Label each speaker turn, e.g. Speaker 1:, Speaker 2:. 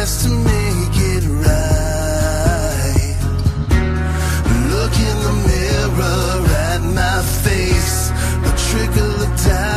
Speaker 1: tries to make it right. Look in the mirror at my face, a trickle of doubt.